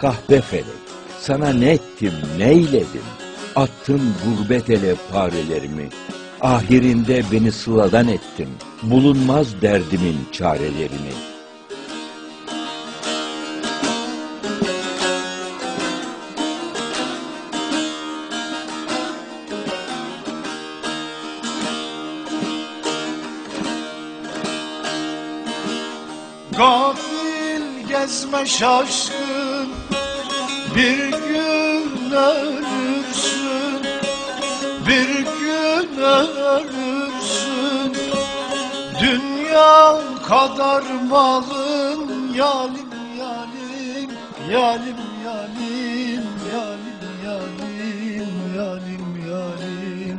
kahpe felek, sana ne ettim, neyledim? Attın gurbet ele parelerimi, ahirinde beni sıladan ettin, bulunmaz derdimin çarelerini. Gafil gezme şaşkın Bir gün ölürsün Bir gün ölürsün. Dünya kadar malın Yalim yalim Yalim yalim Yalim yalim Yalim yalim.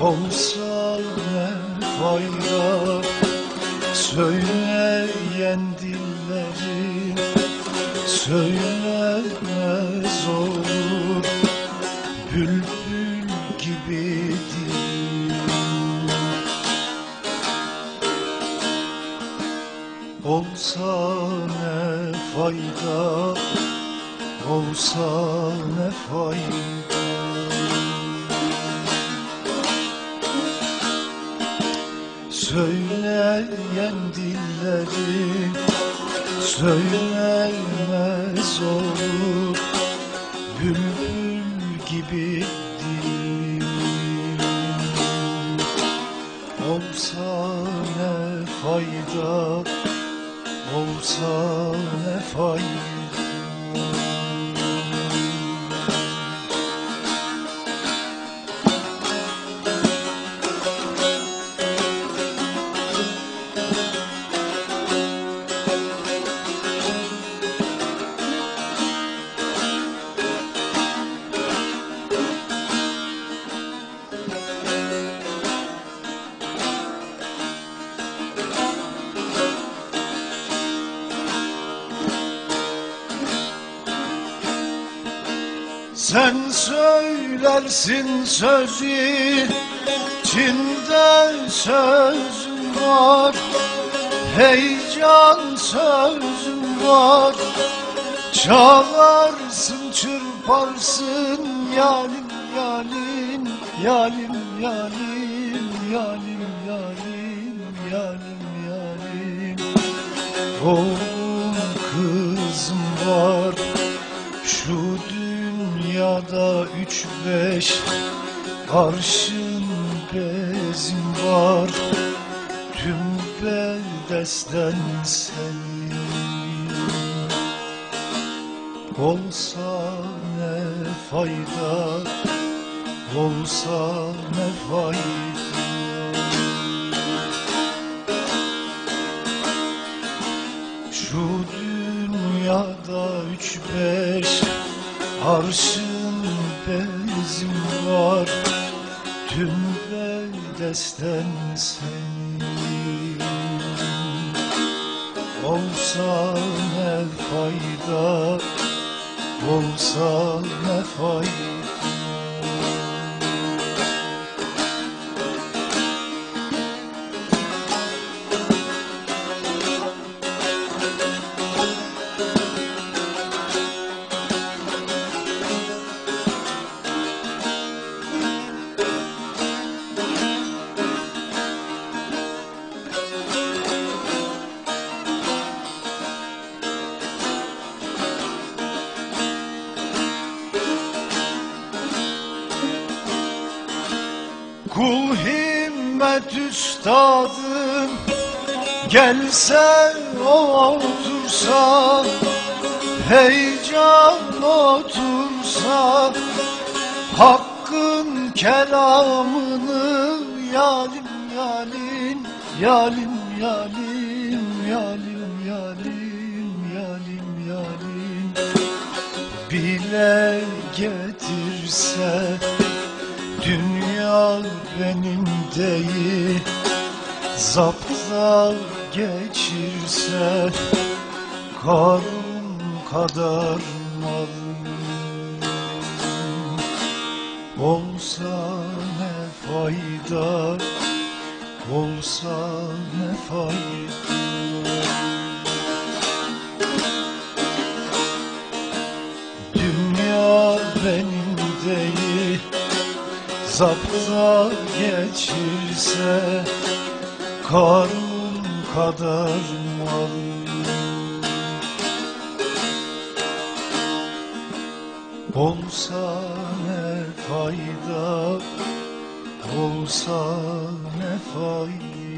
Olsa ne fayda Söyleyen dillerim söylemez olur Bülbül gibi Olsa ne fayda Olsa ne fayda. Söyleyen dilleri söylemez olur Bülbül gibi dilim Olsa ne fayda Olsa ne fayda Sen söylersin sözü Çinde sözüm var. Heyecan sözüm var. Çalarsın çırparsın Yalim yalim Yalim yalim Yalim yalim Yalim yalim Oğlum kızım var şu dünyada üç beş arşın bezim var. Tüm beldesten senin Olsa ne fayda Olsa ne fayda. Şu dünyada üç beş arşın bezim var. Tüm beldesten senin. Olsa ne fayda Olsa ne fayda Kul himmet üstadım Gelse otursa Heyecan otursa Hakkın kelamını Yalim yalim Yalim yalim Yalim yalim Yalim yalim Bile getirse Dünya benim değil Zapta geçirse Karun kadar malım. Olsa ne fayda Olsa ne fayda. Benim değil Zapta geçirse Karun kadar mal. Olsa ne fayda Olsa ne fayda